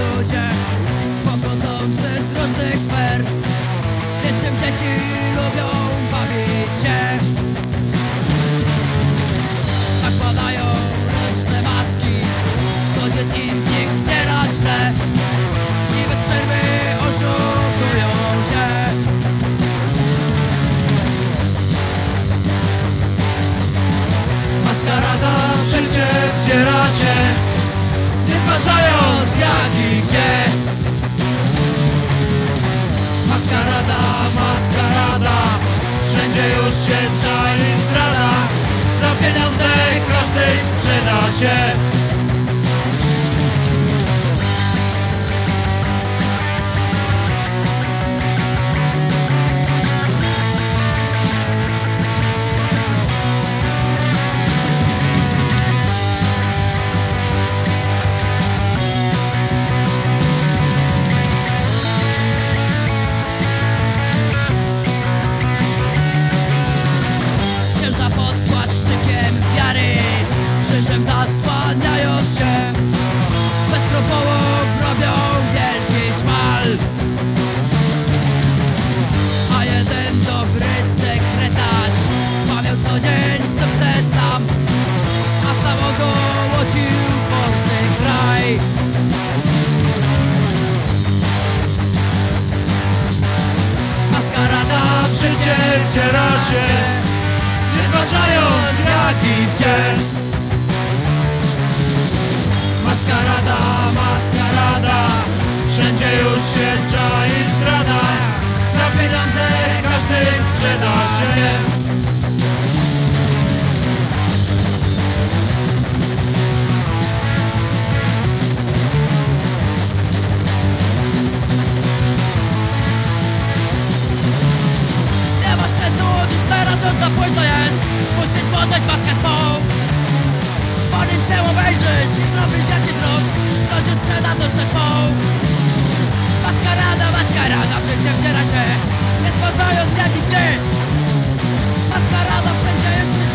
ludzie pochodzący z różnych sfer. Niczym dzieci lubią bawić się. 没有选择 dzień sukces tam? A samogołocił swący kraj. Maskarada w się Nie zważając jaki wciel już za późno jest. Musisz włożyć maskę swą. Po nim się obejrzysz i zrobisz jakiś ruch Ktoś już sprzeda duszę twą Maskarada, maskarada, w życie wdziera się. Nie stwarzając nigdy Maskarada, wszędzie jest